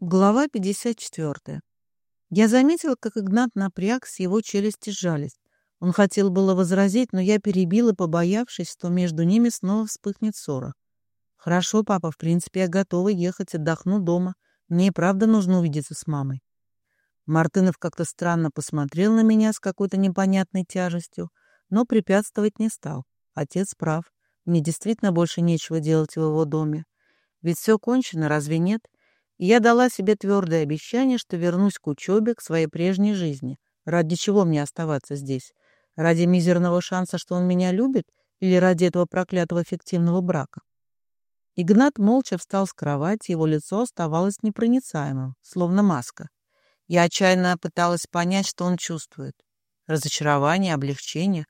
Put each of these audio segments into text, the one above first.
Глава 54. Я заметила, как Игнат напрягся, его челюсти сжались. Он хотел было возразить, но я перебила, побоявшись, что между ними снова вспыхнет ссора. «Хорошо, папа, в принципе, я готова ехать, отдохну дома. Мне и правда нужно увидеться с мамой». Мартынов как-то странно посмотрел на меня с какой-то непонятной тяжестью, но препятствовать не стал. Отец прав. Мне действительно больше нечего делать в его доме. Ведь все кончено, разве нет? Я дала себе твердое обещание, что вернусь к учебе, к своей прежней жизни. Ради чего мне оставаться здесь? Ради мизерного шанса, что он меня любит, или ради этого проклятого фиктивного брака? Игнат молча встал с кровати, его лицо оставалось непроницаемым, словно маска. Я отчаянно пыталась понять, что он чувствует. Разочарование, облегчение?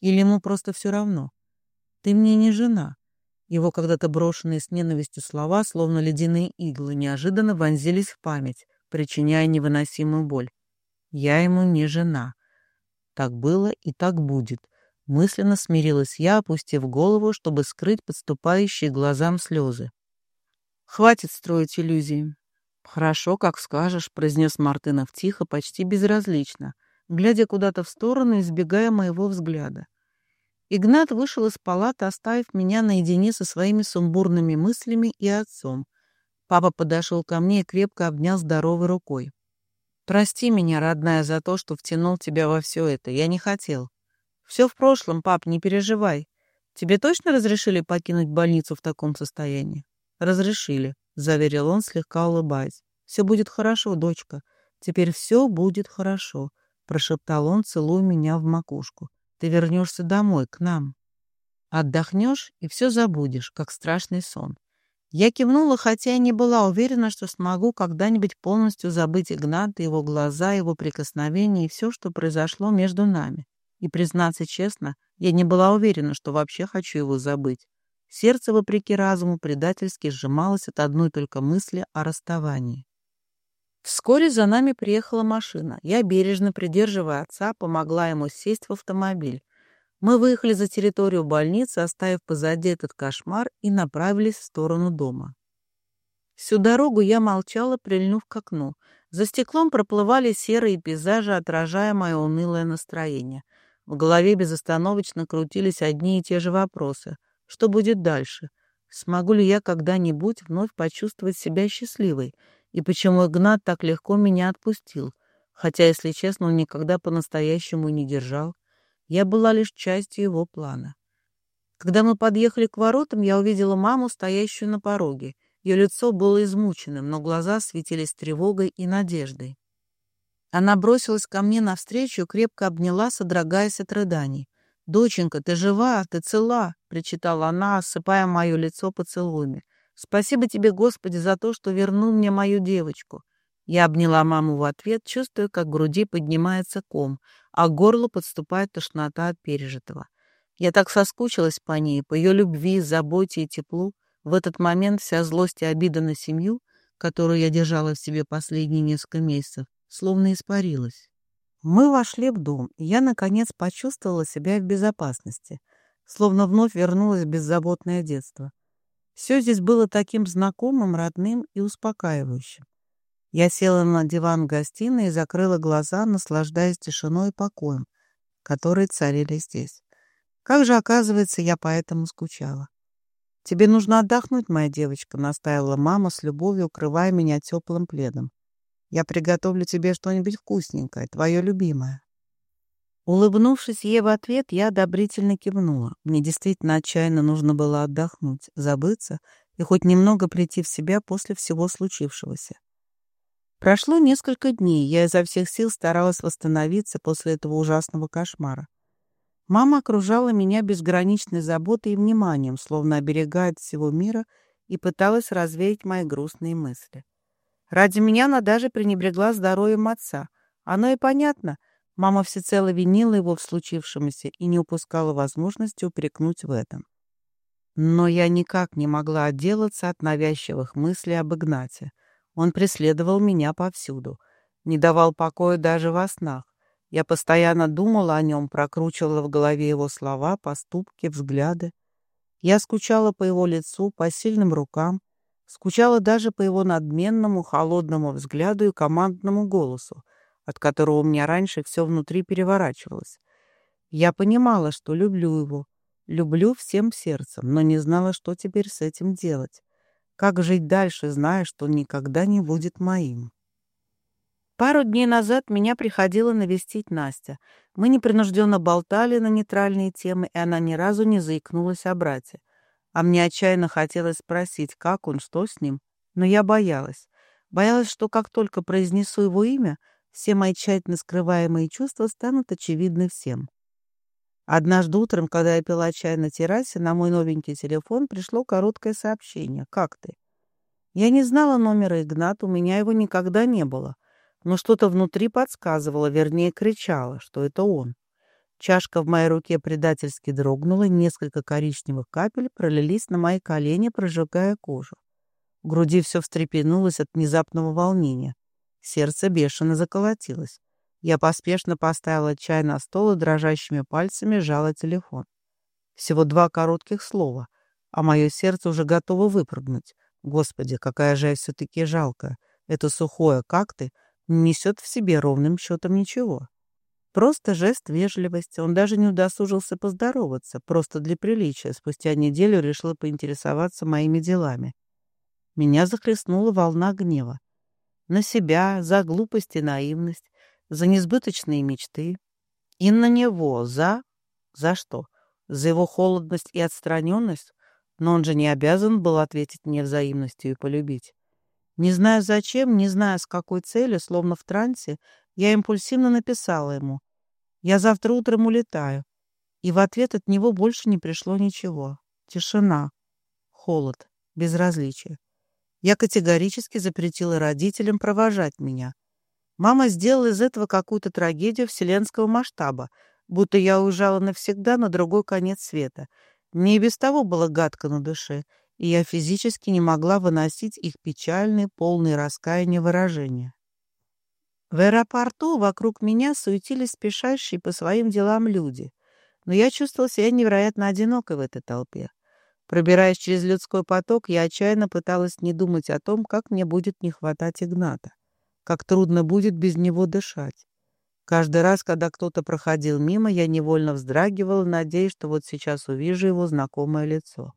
Или ему просто все равно? «Ты мне не жена», его когда-то брошенные с ненавистью слова, словно ледяные иглы, неожиданно вонзились в память, причиняя невыносимую боль. Я ему не жена. Так было и так будет. Мысленно смирилась я, опустив голову, чтобы скрыть подступающие глазам слезы. «Хватит строить иллюзии». «Хорошо, как скажешь», — произнес Мартынов тихо, почти безразлично, глядя куда-то в сторону, избегая моего взгляда. Игнат вышел из палаты, оставив меня наедине со своими сумбурными мыслями и отцом. Папа подошел ко мне и крепко обнял здоровой рукой. «Прости меня, родная, за то, что втянул тебя во все это. Я не хотел. Все в прошлом, пап, не переживай. Тебе точно разрешили покинуть больницу в таком состоянии?» «Разрешили», — заверил он, слегка улыбаясь. «Все будет хорошо, дочка. Теперь все будет хорошо», — прошептал он, целуя меня в макушку. Ты вернешься домой, к нам. Отдохнешь и все забудешь, как страшный сон. Я кивнула, хотя и не была уверена, что смогу когда-нибудь полностью забыть Игната, его глаза, его прикосновения и все, что произошло между нами. И, признаться честно, я не была уверена, что вообще хочу его забыть. Сердце, вопреки разуму, предательски сжималось от одной только мысли о расставании. Вскоре за нами приехала машина. Я, бережно придерживая отца, помогла ему сесть в автомобиль. Мы выехали за территорию больницы, оставив позади этот кошмар, и направились в сторону дома. Всю дорогу я молчала, прильнув к окну. За стеклом проплывали серые пейзажи, отражая мое унылое настроение. В голове безостановочно крутились одни и те же вопросы. Что будет дальше? Смогу ли я когда-нибудь вновь почувствовать себя счастливой? И почему Игнат так легко меня отпустил, хотя, если честно, он никогда по-настоящему не держал. Я была лишь частью его плана. Когда мы подъехали к воротам, я увидела маму, стоящую на пороге. Ее лицо было измученным, но глаза светились тревогой и надеждой. Она бросилась ко мне навстречу крепко обняла, содрогаясь от рыданий. «Доченька, ты жива, ты цела!» — причитала она, осыпая мое лицо поцелуями. Спасибо тебе, Господи, за то, что вернул мне мою девочку. Я обняла маму в ответ, чувствуя, как в груди поднимается ком, а к горлу подступает тошнота от пережитого. Я так соскучилась по ней, по ее любви, заботе и теплу. В этот момент вся злость и обида на семью, которую я держала в себе последние несколько месяцев, словно испарилась. Мы вошли в дом, и я, наконец, почувствовала себя в безопасности, словно вновь вернулась в беззаботное детство. Все здесь было таким знакомым, родным и успокаивающим. Я села на диван в гостиной и закрыла глаза, наслаждаясь тишиной и покоем, которые царили здесь. Как же, оказывается, я поэтому скучала. «Тебе нужно отдохнуть, моя девочка», — настаивала мама с любовью, укрывая меня теплым пледом. «Я приготовлю тебе что-нибудь вкусненькое, твое любимое». Улыбнувшись ей в ответ, я одобрительно кивнула. Мне действительно отчаянно нужно было отдохнуть, забыться и хоть немного прийти в себя после всего случившегося. Прошло несколько дней, я изо всех сил старалась восстановиться после этого ужасного кошмара. Мама окружала меня безграничной заботой и вниманием, словно оберегает всего мира, и пыталась развеять мои грустные мысли. Ради меня она даже пренебрегла здоровьем отца. Оно и понятно — Мама всецело винила его в случившемся и не упускала возможности упрекнуть в этом. Но я никак не могла отделаться от навязчивых мыслей об Игнате. Он преследовал меня повсюду, не давал покоя даже во снах. Я постоянно думала о нем, прокручивала в голове его слова, поступки, взгляды. Я скучала по его лицу, по сильным рукам, Скучала даже по его надменному, холодному взгляду и командному голосу, от которого у меня раньше все внутри переворачивалось. Я понимала, что люблю его, люблю всем сердцем, но не знала, что теперь с этим делать. Как жить дальше, зная, что никогда не будет моим? Пару дней назад меня приходила навестить Настя. Мы непринужденно болтали на нейтральные темы, и она ни разу не заикнулась о брате. А мне отчаянно хотелось спросить, как он, что с ним. Но я боялась. Боялась, что как только произнесу его имя, все мои тщательно скрываемые чувства станут очевидны всем. Однажды утром, когда я пила чай на террасе, на мой новенький телефон пришло короткое сообщение. «Как ты?» Я не знала номера Игната, у меня его никогда не было. Но что-то внутри подсказывало, вернее, кричало, что это он. Чашка в моей руке предательски дрогнула, несколько коричневых капель пролились на мои колени, прожигая кожу. В груди все встрепенулось от внезапного волнения. Сердце бешено заколотилось. Я поспешно поставила чай на стол и дрожащими пальцами сжала телефон. Всего два коротких слова, а мое сердце уже готово выпрыгнуть. Господи, какая же я все-таки жалкая. Это сухое «как ты» несет в себе ровным счетом ничего. Просто жест вежливости. Он даже не удосужился поздороваться, просто для приличия. Спустя неделю решил поинтересоваться моими делами. Меня захлестнула волна гнева. На себя, за глупость и наивность, за несбыточные мечты. И на него, за... За что? За его холодность и отстраненность? Но он же не обязан был ответить мне взаимностью и полюбить. Не зная зачем, не зная с какой целью, словно в трансе, я импульсивно написала ему. «Я завтра утром улетаю». И в ответ от него больше не пришло ничего. Тишина, холод, безразличие. Я категорически запретила родителям провожать меня. Мама сделала из этого какую-то трагедию вселенского масштаба, будто я уезжала навсегда на другой конец света. Мне и без того было гадко на душе, и я физически не могла выносить их печальные, полные раскаяния выражения. В аэропорту вокруг меня суетились спешащие по своим делам люди, но я чувствовала себя невероятно одинокой в этой толпе. Пробираясь через людской поток, я отчаянно пыталась не думать о том, как мне будет не хватать Игната, как трудно будет без него дышать. Каждый раз, когда кто-то проходил мимо, я невольно вздрагивала, надеясь, что вот сейчас увижу его знакомое лицо.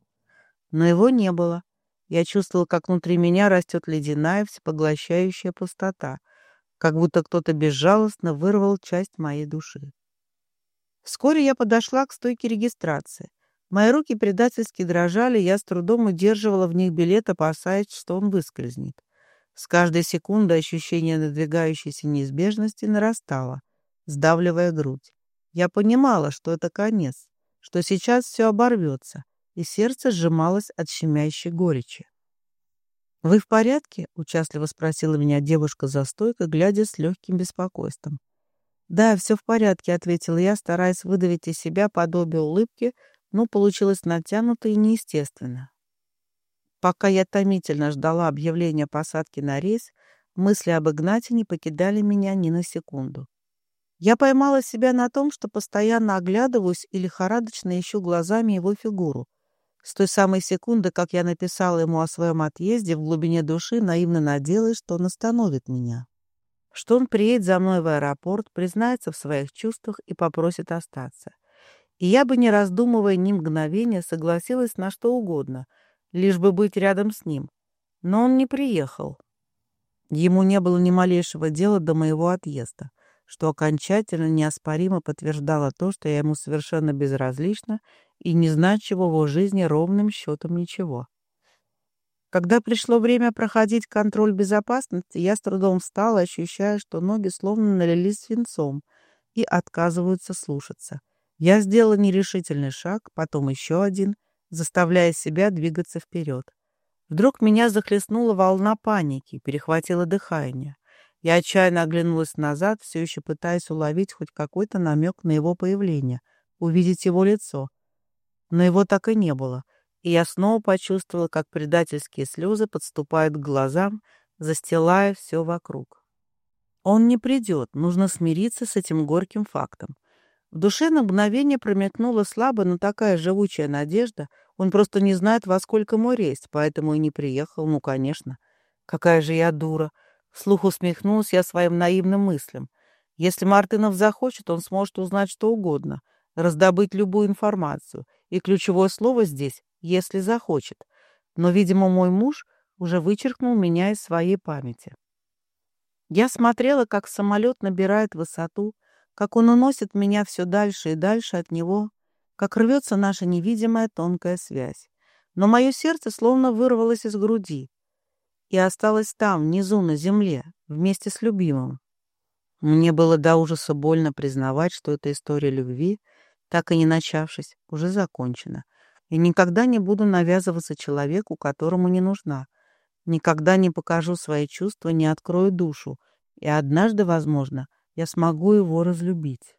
Но его не было. Я чувствовала, как внутри меня растет ледяная, всепоглощающая пустота, как будто кто-то безжалостно вырвал часть моей души. Вскоре я подошла к стойке регистрации. Мои руки предательски дрожали, я с трудом удерживала в них билет, опасаясь, что он выскользнет. С каждой секундой ощущение надвигающейся неизбежности нарастало, сдавливая грудь. Я понимала, что это конец, что сейчас все оборвется, и сердце сжималось от щемящей горечи. «Вы в порядке?» — участливо спросила меня девушка за стойкой, глядя с легким беспокойством. «Да, все в порядке», — ответила я, стараясь выдавить из себя подобие улыбки, но получилось натянуто и неестественно. Пока я томительно ждала объявления посадки на рейс, мысли об Игнате не покидали меня ни на секунду. Я поймала себя на том, что постоянно оглядываюсь и лихорадочно ищу глазами его фигуру, с той самой секунды, как я написала ему о своем отъезде, в глубине души наивно надеялась, что он остановит меня. Что он приедет за мной в аэропорт, признается в своих чувствах и попросит остаться. И я бы, не раздумывая ни мгновения, согласилась на что угодно, лишь бы быть рядом с ним. Но он не приехал. Ему не было ни малейшего дела до моего отъезда что окончательно неоспоримо подтверждало то, что я ему совершенно безразлична и не значила в его жизни ровным счетом ничего. Когда пришло время проходить контроль безопасности, я с трудом встала, ощущая, что ноги словно налились свинцом и отказываются слушаться. Я сделала нерешительный шаг, потом еще один, заставляя себя двигаться вперед. Вдруг меня захлестнула волна паники, перехватило дыхание. Я отчаянно оглянулась назад, все еще пытаясь уловить хоть какой-то намек на его появление, увидеть его лицо. Но его так и не было, и я снова почувствовала, как предательские слезы подступают к глазам, застилая все вокруг. Он не придет, нужно смириться с этим горьким фактом. В душе на мгновение промелькнула слабая, но такая живучая надежда. Он просто не знает, во сколько мой рейс, поэтому и не приехал. Ну, конечно. Какая же я дура. Вслух усмехнулась я своим наивным мыслям. Если Мартынов захочет, он сможет узнать что угодно, раздобыть любую информацию. И ключевое слово здесь «если захочет». Но, видимо, мой муж уже вычеркнул меня из своей памяти. Я смотрела, как самолет набирает высоту, как он уносит меня все дальше и дальше от него, как рвется наша невидимая тонкая связь. Но мое сердце словно вырвалось из груди и осталось там, внизу, на земле, вместе с любимым. Мне было до ужаса больно признавать, что эта история любви, так и не начавшись, уже закончена. И никогда не буду навязываться человеку, которому не нужна. Никогда не покажу свои чувства, не открою душу. И однажды, возможно, я смогу его разлюбить.